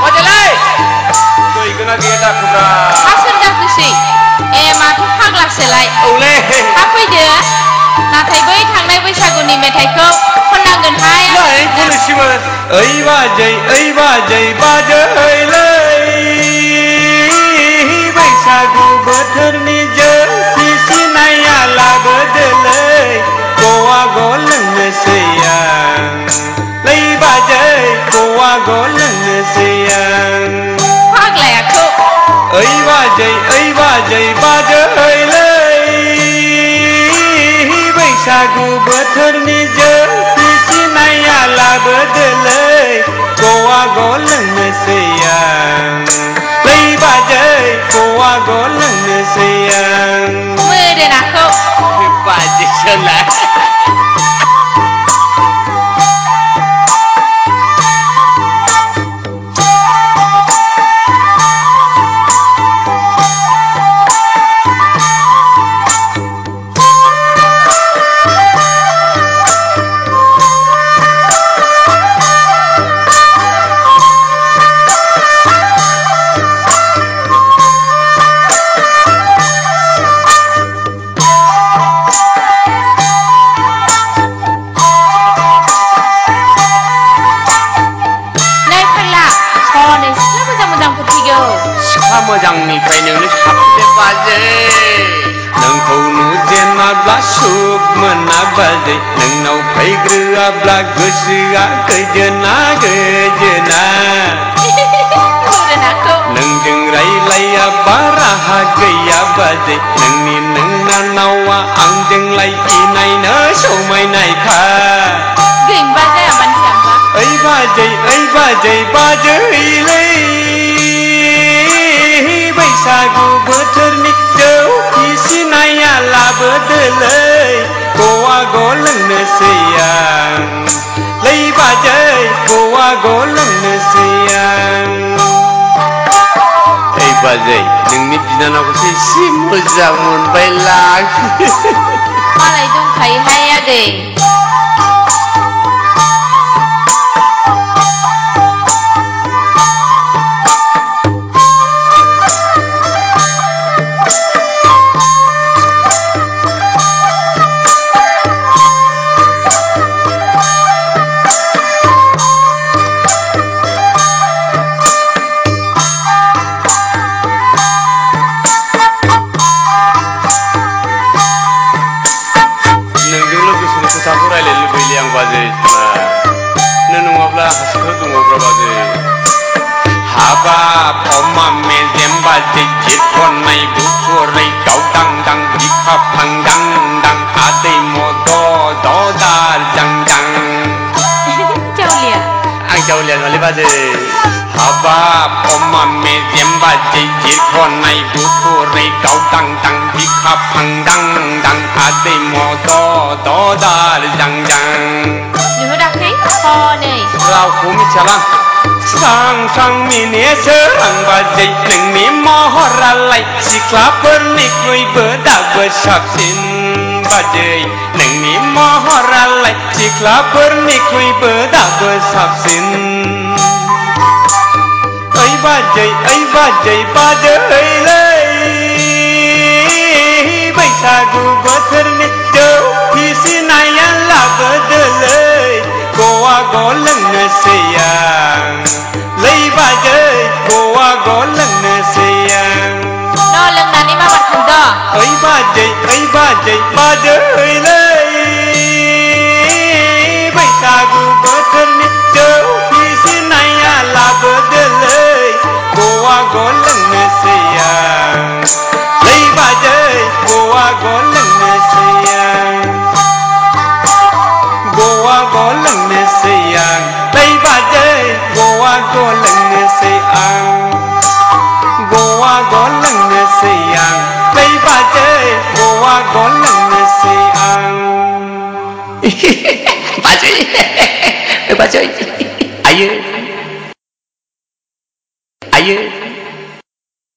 बाजेलाय गैगोना गैया जाखोब्रा मा सोर जाखोसै ए माथो फाग्लासोलाय औलै हा फैदो नाथाय बै थांनाय बैसागुनि मेथाइखौ खननांगोनहाय नै खनोसैमोन ओइ बाजै ओइ बाजै बाजैलै बैसागु बोथोरनि जौ फिसिनाया लाबोदोलै गवा ग लोंनोसै आं लै बाजै गवा ग बाजैलै बैसागु बोथोरनि जौ फिसिनाया लाबोदोलै गवा ग लोंनोसै आं लै बाजै गवा ग लोंनोसै आं मोदोनाखौ बाजैसोलाय नै हनै सिख्ला मोजां मोजांफोर फैगौ सिख्ला मोजांनिफ्राय नोंनो साबसे बाजै नोंखौ नुजेनाब्ला सुख मोना बाजै नोंनाव फैग्रोआब्ला गोसोआ गोजोना गोजोना मोदोनाखौ नोंजों रायलायाबा राहा गैया बाजै नोंनि ओइ बाजै बाजैलै बैसागु बोथोरनि जौ फिसिनाया लाबोदोलै गवा ग लोंनोसै आं लै बाजै गवा ग लोंनोसै आं ओइ बाजै नोंनि बिनानावखौसो एसे मोजां मोनबायलां मालाय दंखायोहाय आगै ತುಂಗಪ್ರಭಾಜಿ ಹಬ್ಬ ಪೊಮ್ಮ ಮೇಂಬಾಜಿ ಜಿಟ್ಕೊನ್ನೈ ಬುಕ್ಕೂರೈ ಕೌಟಂಗ್ ಡಂಗ್ ಬಿಕ್ಕ ಫಂಗಂಗ್ ಡಂಗ್ ಆದೈ ಮೋದೋ ದೋದಾರ್ ಜಂಗ್ ಜಂಗ್ anh châu liền hỏi lý ba gì haba oma me zemba ji ji con này bu thu này cao tăng tăng đi khắp phăng đăng đăng a đi mò to to da răng răng nhớ lao cú mi chà lăng sang sang mi nế sơ hằng bà dậy nâng mi mò hò ra lại chỉ khá bơ nịch nuôi bơ đã bơ sạc xin ba dậy nâng mi mò hò ra lại chỉ khá bơ nịch nuôi bơ đã bơ sạc xin ấy ba dậy ấy ba dậy ba dậy lấy bây xa gu bơ thân nịch đâu Hey, ba chị, hỡi ba chị, ba đứa lên. Pak Cuy. Pak Ayo.